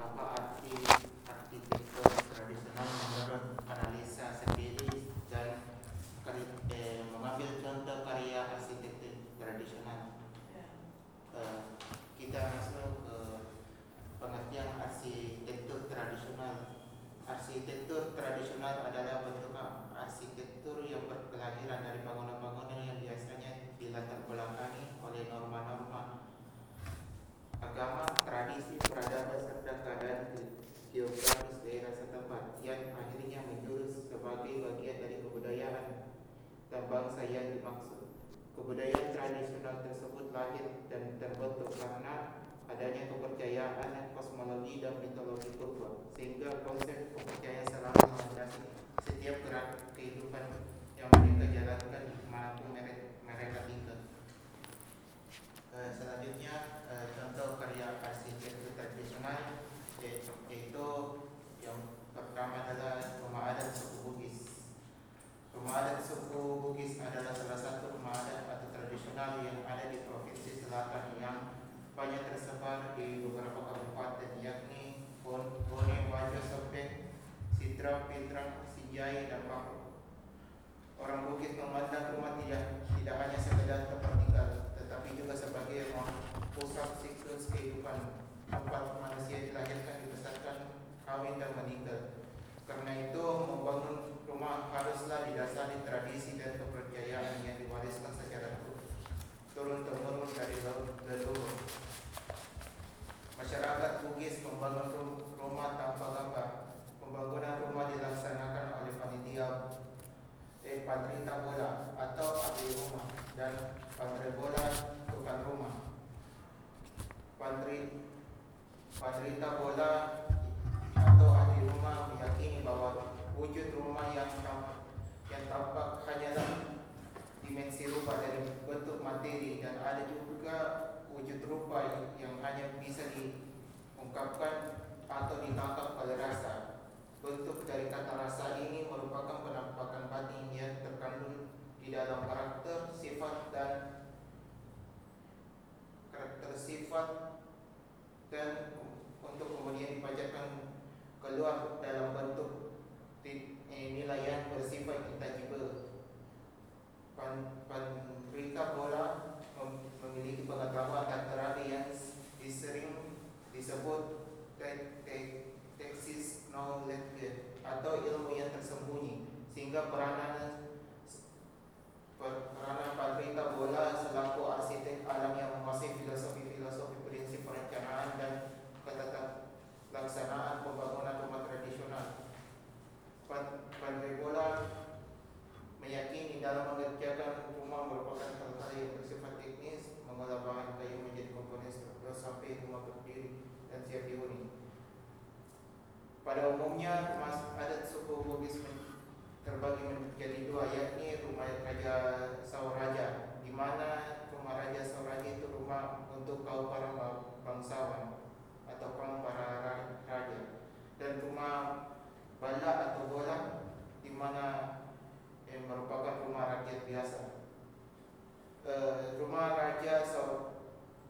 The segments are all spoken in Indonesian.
kata Kebudayaan tradisional tersebut lahir dan terbentuk karena adanya kepercayaan kosmologi dan mitologi purba sehingga konsep kepercayaan selalu melandasi setiap gerak kehidupan yang mereka jalankan di mana pun mereka, mereka tinggal. Eh, selanjutnya eh, contoh karya arsitektur tradisional yaitu yang pertama adalah rumah adat suku Bugis. Rumah adat suku Bugis adalah salah satu rumah adat atau tradisional yang ada di provinsi selatan yang banyak tersebar di beberapa kabupaten yakni Bon- Bone, Wajo, Sopeng, Sidra, Pindrang, Sinjai, dan Pahru. Orang Bugis memandang rumah tidak tidak hanya sekedar tempat tinggal, tetapi juga sebagai ruang pusat siklus kehidupan tempat manusia dilahirkan, dibesarkan, kawin dan meninggal. Karena itu membangun rumah haruslah didasari tradisi dan kepercayaan yang diwariskan secara turun temurun dari leluhur. Masyarakat Bugis membangun rum- rumah tanpa gambar. Pembangunan rumah dilaksanakan oleh panitia eh, Patrita Bola atau ahli rumah dan Pantri Bola tukang rumah. Pantri Patrita Bola atau ahli rumah meyakini bahwa wujud rumah yang tam- yang tampak hanyalah dimensi rupa dari bentuk materi dan ada juga wujud rupa yang hanya bisa diungkapkan atau ditangkap oleh rasa. Bentuk dari kata rasa ini merupakan penampakan batin yang terkandung di dalam karakter, sifat dan karakter sifat dan untuk kemudian dipajarkan keluar dalam bentuk ti- eh, bersifat intangible. Panrita Bola mem- memiliki pengetahuan terapi yang disering disebut te- te- teksis knowledge atau ilmu yang tersembunyi sehingga peranan per- peranan Panrita Bola selaku arsitek alam yang menguasai filosofi-filosofi prinsip perencanaan dan ketata laksanaan pembangunan rumah tradisional. Pan- Pandai Bola meyakini dalam mengerjakan rumah merupakan hal-hal yang bersifat mengolah bahan kayu menjadi komponen struktural sampai rumah berdiri dan siap dihuni. Pada umumnya rumah adat suku Bugis terbagi menjadi dua yakni rumah Raja Sauraja di mana rumah Raja Sauraja itu rumah untuk kaum para ba- bangsawan atau kaum para ra- raja dan rumah Bala atau Bola di mana yang merupakan rumah rakyat biasa. Eh, rumah Raja Sau-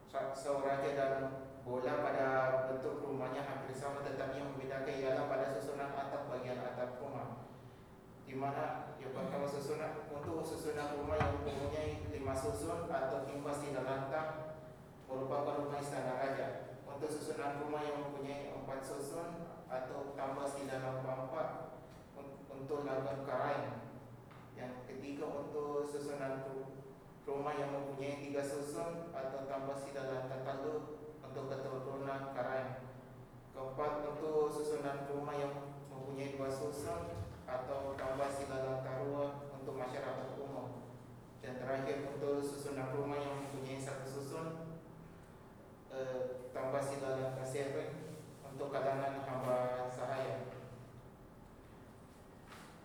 Sa- Sauraja dan Bola pada bentuk rumahnya hampir sama tetapi yang membedakan ialah pada susunan atap bagian atap rumah di mana yang pertama susunan untuk susunan rumah yang mempunyai lima susun atau kimbas tidak lantak merupakan rumah istana raja. Untuk susunan rumah yang mempunyai empat susun atau tambah tidak lantak empat un- untuk lagar karain. Yang ketiga untuk susunan ru- rumah yang mempunyai tiga susun atau tambah tidak lantak talu untuk keturunan karain. Keempat untuk susunan rumah yang mempunyai dua susun atau tambah silalang tarua untuk masyarakat umum. Dan terakhir untuk susunan rumah yang mempunyai satu susun eh, tambah silalang kasere untuk kalangan hamba sahaya.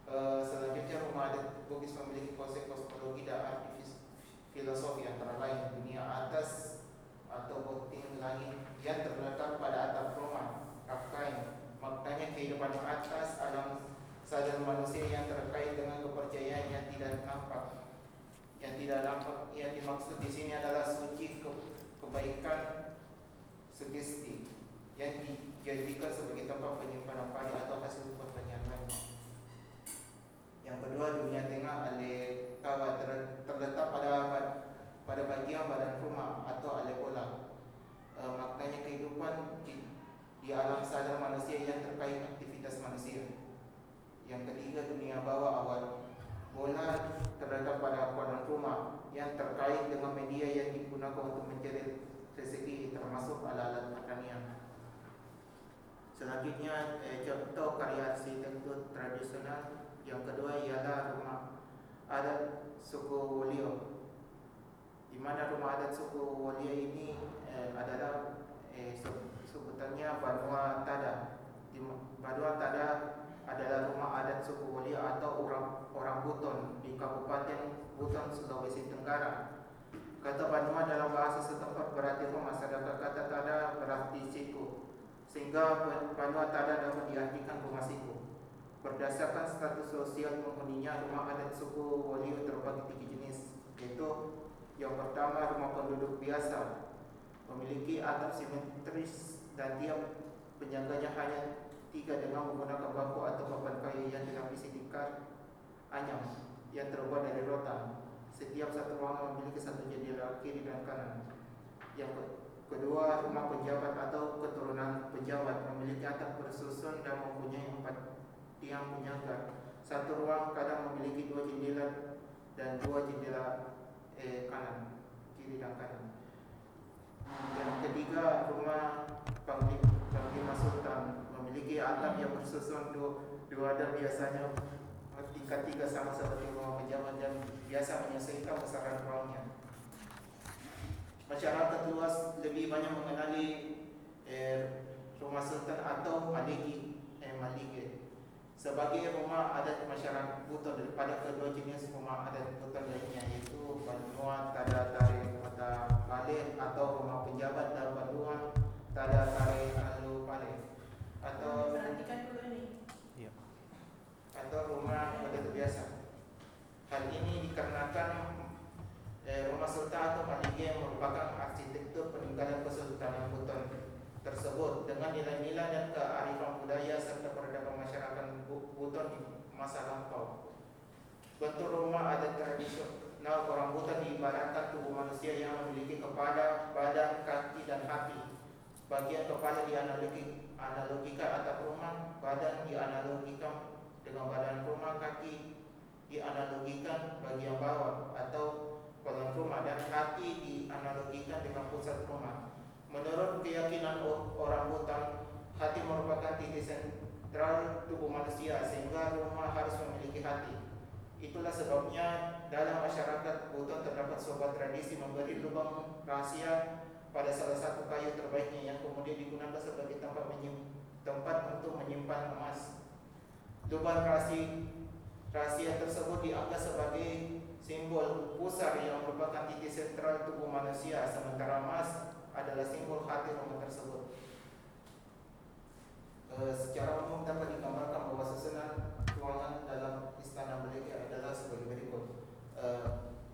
Eh, selanjutnya rumah adat Bugis memiliki konsep kosmologi dan arti filosofi antara lain dunia atas atau bukti langit yang terletak pada atap rumah Afkain maknanya kehidupan atas alam sadar manusia yang terkait dengan kepercayaan yang tidak nampak yang tidak nampak yang dimaksud di sini adalah suci ke- kebaikan sugesti yang di, dijadikan sebagai tempat penyimpanan padi atau hasil. Yang kedua, dunia tengah alekaba terletak pada pada bagian badan rumah atau alekola. E, maknanya kehidupan di, di alam sadar manusia yang terkait aktivitas manusia. Yang ketiga, dunia bawah awal bola terletak pada badan rumah yang terkait dengan media yang digunakan untuk mencari rezeki termasuk alat-alat pertanian. Selanjutnya eh, contoh karya arsitektur tradisional yang kedua ialah rumah adat suku Wolio. Di mana rumah adat suku Wolio ini eh, adalah eh, sebutannya Banua Tada. Di Banua Tada adalah rumah adat suku Wolio atau orang orang Buton di Kabupaten Buton Sulawesi Tenggara. Kata Banua dalam bahasa setempat berarti rumah sedangkan kata Tada berarti situ sehingga Banua Tada dapat diartikan rumah siku. Berdasarkan status sosial penghuninya, rumah adat suku Waliu terbagi tiga jenis, yaitu yang pertama rumah penduduk biasa, memiliki atap simetris dan tiap penjaganya hanya tiga dengan menggunakan bambu atau papan kayu yang dilapisi tikar anyam yang terbuat dari rotan. Setiap satu ruangan memiliki satu jendela kiri dan kanan. Yang Kedua, rumah pejabat atau keturunan pejabat memiliki atap bersusun dan mempunyai empat tiang penyangga. Satu ruang kadang memiliki dua jendela dan dua jendela eh, kanan, kiri dan kanan. Yang ketiga, rumah Panglima Sultan memiliki atap yang bersusun dua, dua dan biasanya tingkat tiga sama seperti rumah pejabat dan biasa menyesuaikan besaran ruangnya masyarakat luas lebih banyak mengenali eh, rumah sultan atau maliki eh, maliki sebagai rumah adat masyarakat Buton daripada kedua jenis rumah adat Buton lainnya yaitu Banua Tada Tari Mata Balik atau rumah penjabat dan Banua Tada Tari Alu Balik atau perhatikan dulu ini. Ya. atau rumah adat biasa hal ini dikarenakan eh, rumah sultan atau Maligya yang merupakan arsitektur peninggalan kesultanan Buton tersebut dengan nilai-nilai dan kearifan budaya serta peradaban masyarakat Buton di masa lampau. Bentuk rumah ada tradisional orang Buton diibaratkan tubuh manusia yang memiliki kepala, badan, kaki, dan hati. Bagian kepala dianalogi, analogikan atap rumah, badan dianalogikan dengan badan rumah, kaki dianalogikan bagian bawah atau kolam rumah dan hati dianalogikan dengan pusat rumah. Menurut keyakinan orang hutan, hati merupakan titik sentral tubuh manusia sehingga rumah harus memiliki hati. Itulah sebabnya dalam masyarakat Buton terdapat sebuah tradisi memberi lubang rahasia pada salah satu kayu terbaiknya yang kemudian digunakan sebagai tempat tempat untuk menyimpan emas. Lubang rahasia, rahasia tersebut dianggap sebagai simbol pusar yang merupakan titik sentral tubuh manusia sementara emas adalah simbol hati rumah tersebut. E, secara umum dapat digambarkan bahwa susunan ruangan dalam istana Belgia adalah sebagai berikut. E,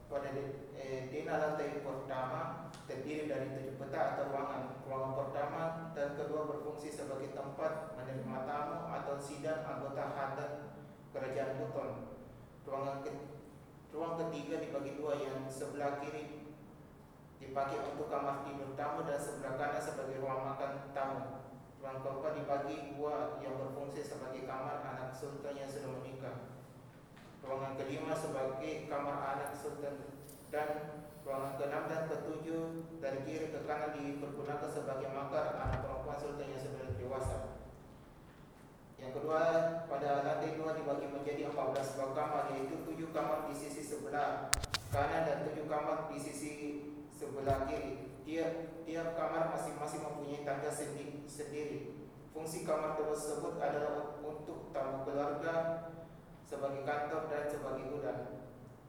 pada di, e, dina lantai pertama terdiri dari tujuh peta atau ruangan. Ruangan pertama dan kedua berfungsi sebagai tempat menerima tamu atau sidang anggota hadat kerajaan Buton. Ruangan ketiga Ruang ketiga dibagi dua yang sebelah kiri dipakai untuk kamar tidur tamu dan sebelah kanan sebagai ruang makan tamu. Ruang keempat dibagi dua yang berfungsi sebagai kamar anak sultan yang sudah menikah. Ruangan kelima sebagai kamar anak sultan dan ruangan keenam dan ketujuh dari kiri ke kanan dipergunakan sebagai makar anak perempuan sultan yang sudah dewasa. Yang kedua, pada lantai dua dibagi menjadi 14 buah kamar yaitu tujuh kamar di sisi sebelah kanan dan tujuh kamar di sisi sebelah kiri. Tiap tiap kamar masing-masing mempunyai tangga sendiri. Fungsi kamar tersebut adalah untuk tamu keluarga sebagai kantor dan sebagai gudang.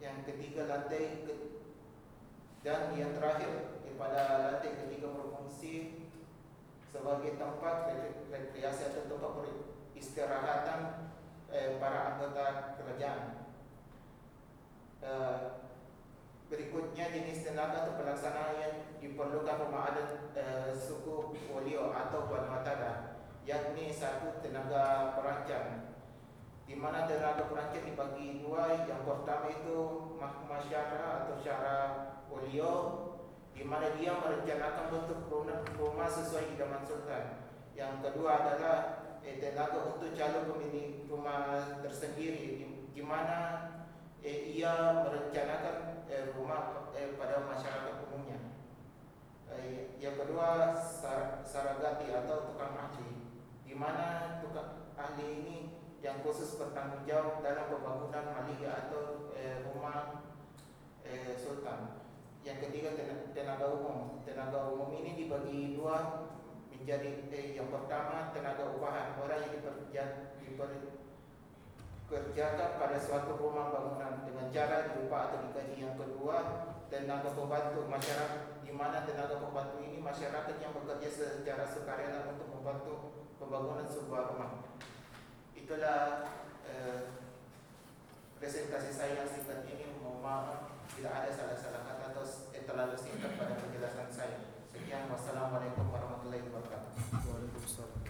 Yang ketiga lantai ke dan yang terakhir pada lantai ketiga berfungsi sebagai tempat rekreasi atau tempat istirahatan eh, para anggota kerajaan. Eh, berikutnya jenis tenaga atau pelaksanaan yang diperlukan rumah adat eh, suku Polio atau Buan Matada tenaga perancang. Di mana tenaga perancang dibagi dua yang pertama itu mahkamah syara atau syara olio di mana dia merencanakan bentuk rumah sesuai idaman sultan. Yang kedua adalah eh, tenaga untuk calon pemilik rumah tersendiri di, di mana eh, ia merencanakan eh, rumah eh, pada masyarakat umumnya eh, yang kedua sar, saragati atau tukang ahli di mana tukang ahli ini yang khusus bertanggung jawab dalam pembangunan malia atau eh, rumah eh, sultan. Yang ketiga tenaga umum. Tenaga umum ini dibagi dua menjadi eh, yang pertama tenaga upahan orang yang diperja, dikerjakan pada suatu rumah bangunan dengan cara diupah atau digaji. Yang kedua tenaga pembantu masyarakat di mana tenaga pembantu ini masyarakat yang bekerja secara sukarela untuk membantu pembangunan sebuah rumah. Itulah eh, presentasi saya yang singkat ini. Mohon maaf tidak ada salah-salah kata atau terlalu singkat pada penjelasan saya. Sekian wassalamualaikum warahmatullahi wabarakatuh.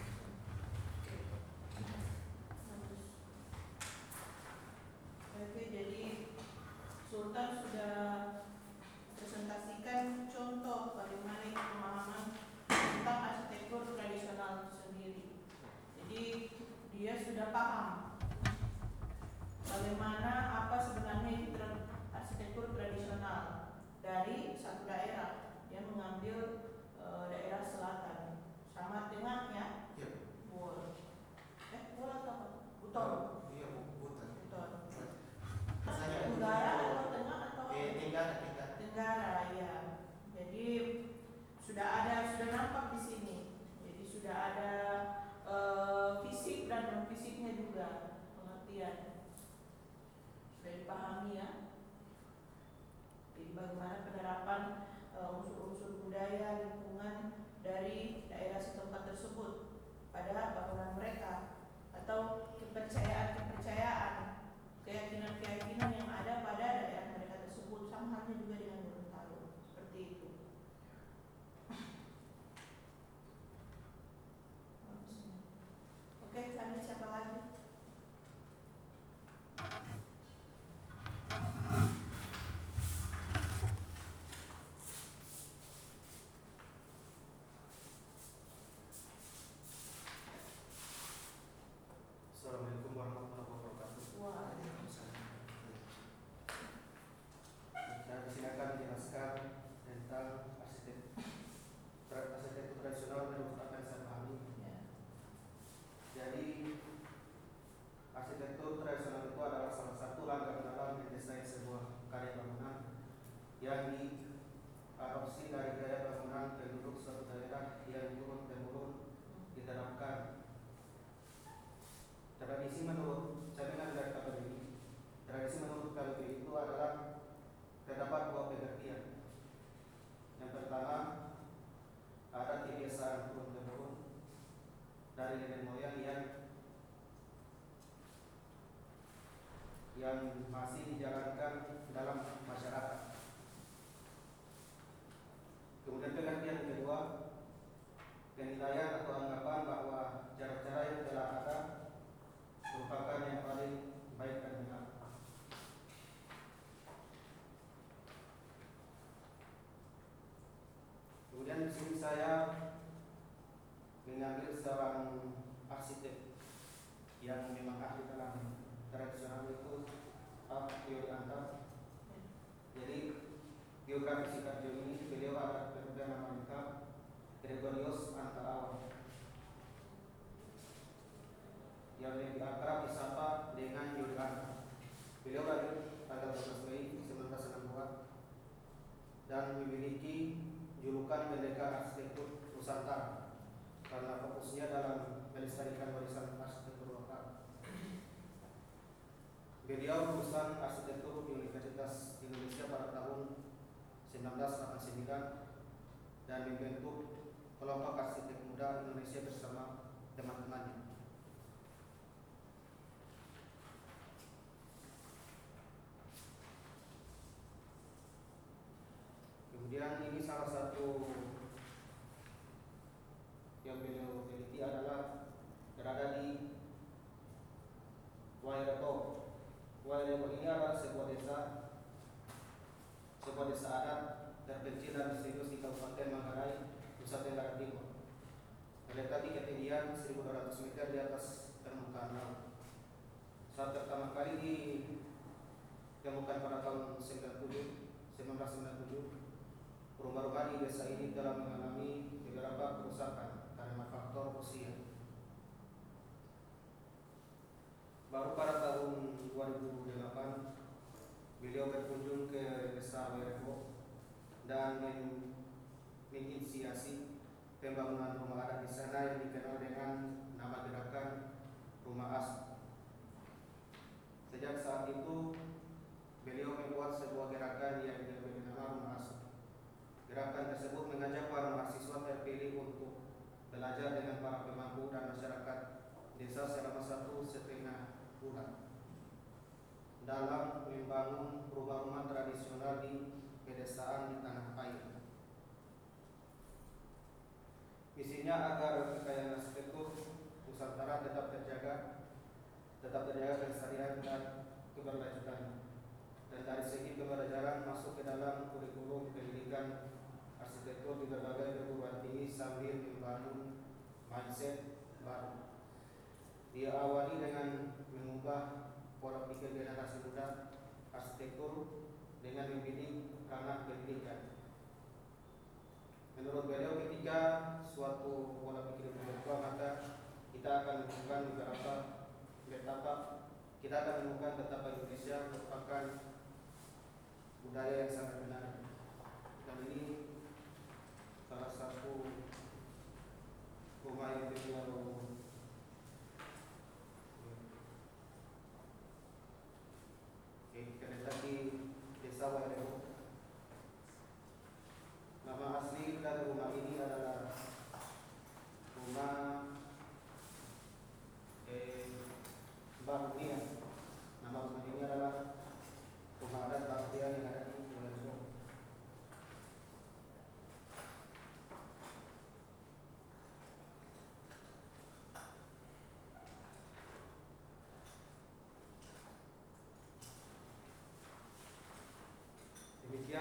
Gregorius Antarawan yang lebih akrab disapa dengan Yurianta. Beliau lahir pada 12 Mei 1962 dan memiliki julukan Pendekar Arsitektur Nusantara karena fokusnya dalam melestarikan warisan arsitektur lokal. Beliau lulusan arsitektur di Universitas Indonesia pada tahun 1989 dan membentuk kelompok arsitek muda Indonesia bersama teman-temannya. Kemudian ini salah satu yang beliau teliti adalah berada di Wairebo. Wairebo ini adalah sebuah desa sebuah desa adat terpencil dan serius di Kabupaten Manggarai, Nusa Tenggara Timur. Terletak di ketinggian 1.200 meter di atas permukaan laut. Saat pertama kali ditemukan pada tahun 90, 1997, rumah-rumah di desa ini telah mengalami beberapa kerusakan karena faktor usia. Baru pada tahun 2008 beliau berkunjung ke desa Werebo dan menginisiasi pembangunan rumah adat di sana yang dikenal dengan nama gerakan Rumah Asli. Sejak saat itu beliau membuat sebuah gerakan yang diberi nama Rumah Asli. Gerakan tersebut mengajak para mahasiswa terpilih untuk belajar dengan para pemangku dan masyarakat desa selama satu setengah bulan dalam membangun rumah-rumah tradisional di pedesaan di tanah air. Misinya agar kekayaan arsitektur Nusantara tetap terjaga, tetap terjaga kelestarian dan keberlanjutan. Dan dari segi pembelajaran masuk ke dalam kurikulum pendidikan arsitektur di berbagai perguruan tinggi sambil membangun mindset baru. Dia awali dengan mengubah pola pikir generasi muda arsitektur dengan membidik ranah pendidikan. Menurut beliau ketika suatu pola pikir berubah maka kita akan menemukan beberapa betapa kita akan menemukan betapa Indonesia merupakan budaya yang sangat menarik. Dan ini salah satu rumah yang beliau Я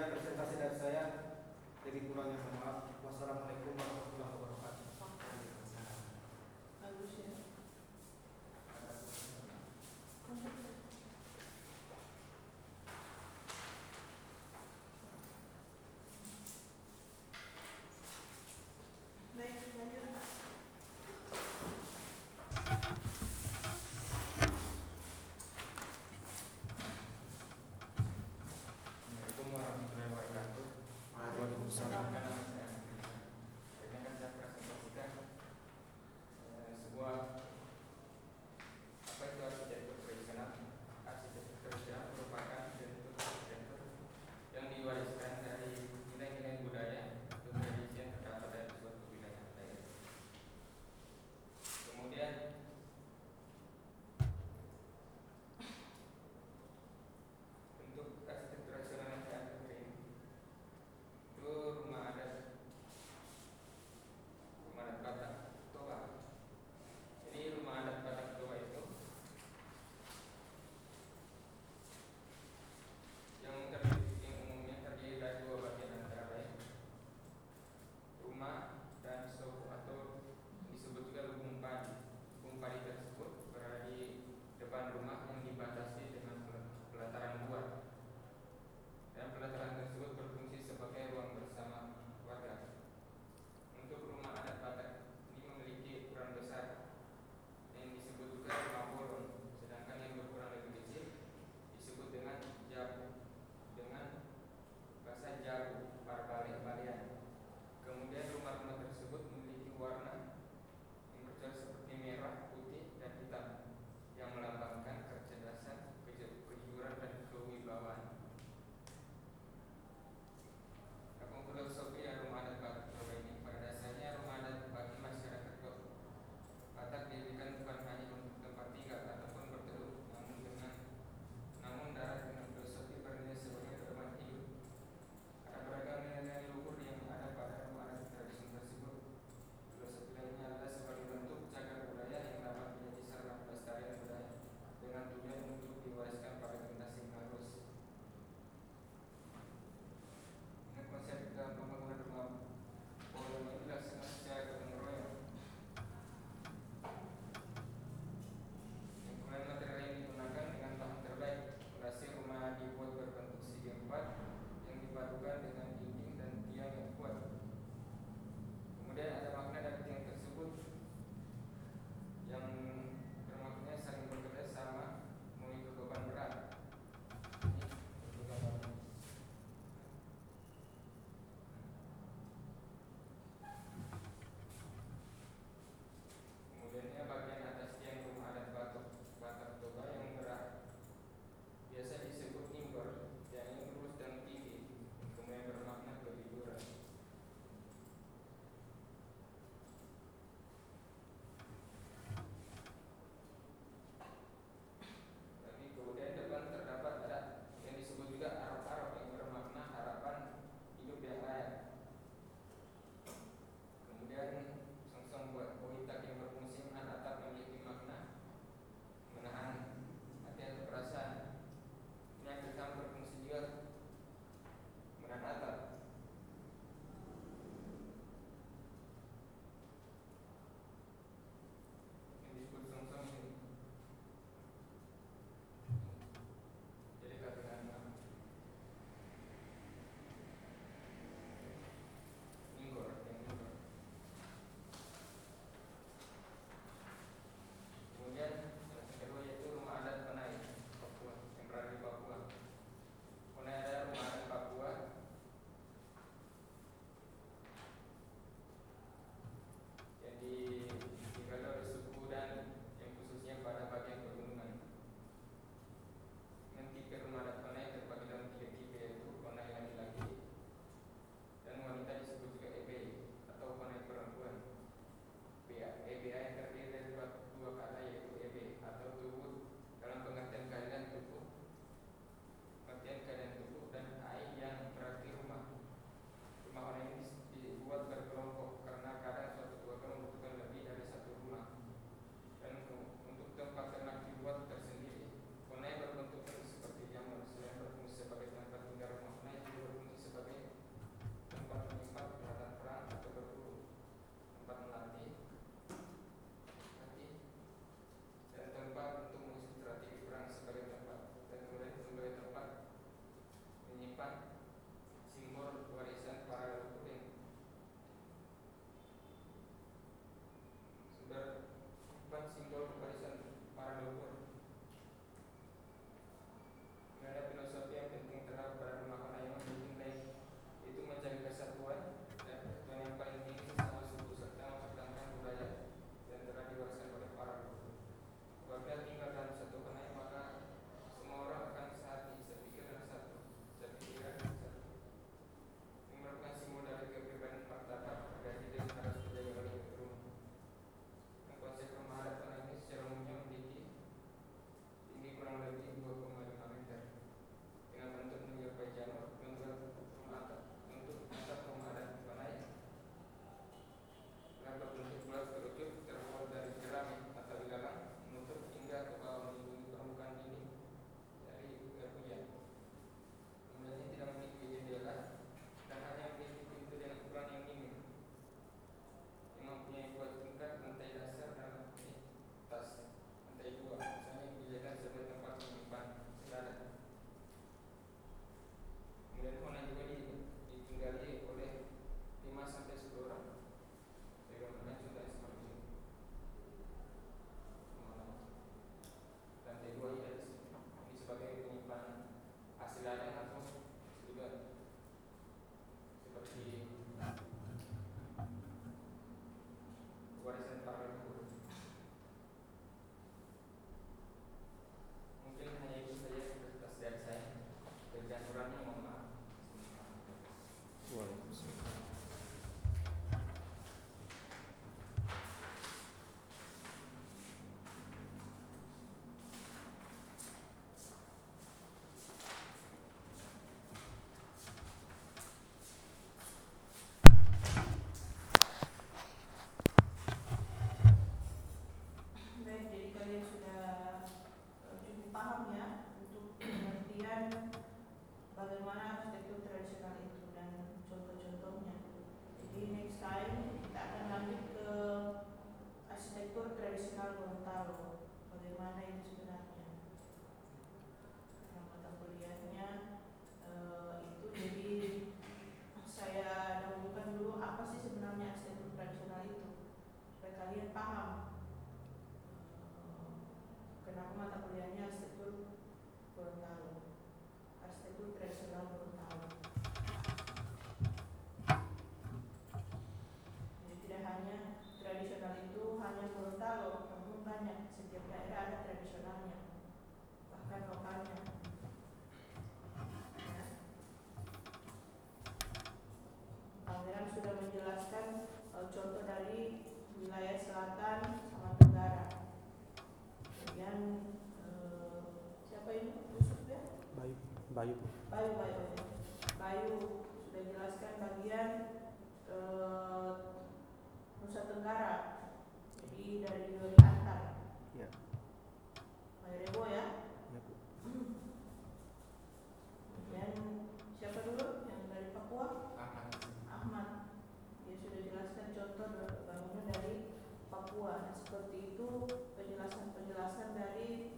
seperti itu penjelasan-penjelasan dari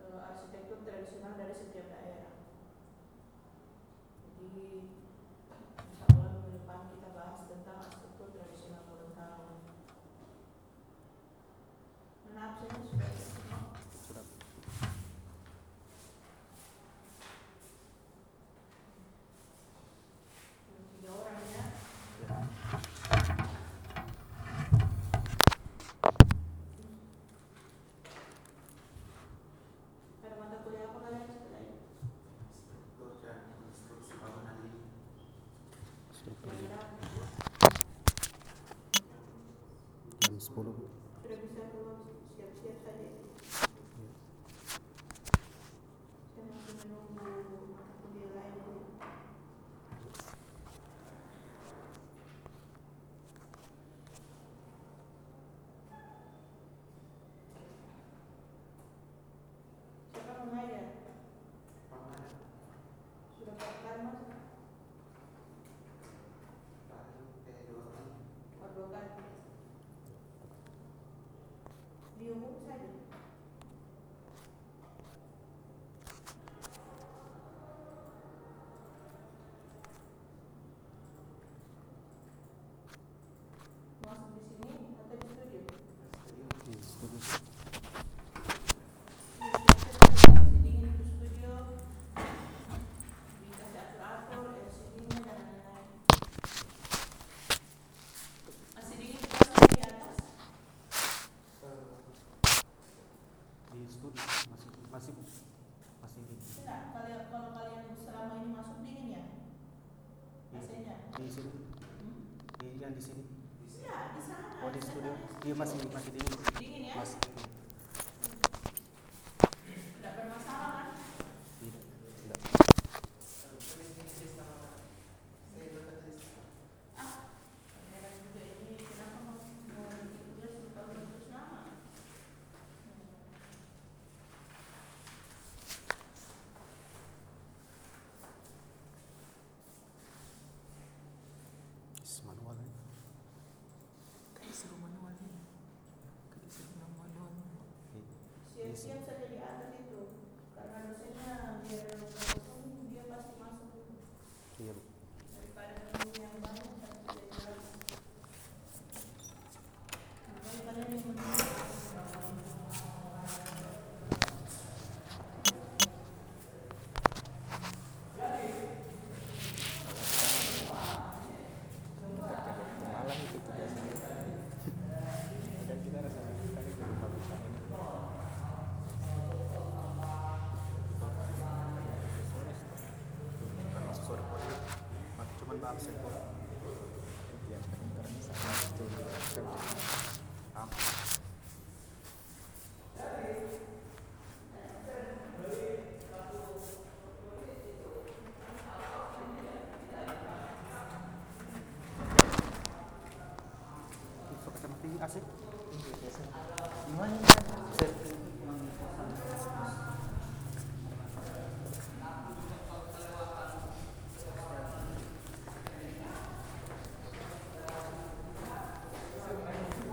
e, arsitektur tradisional dari setiap daerah. Jadi olup Iya masih masih di Dingin? Ya? Masih. siap-siap saja di atas itu. Karena dosennya biar absent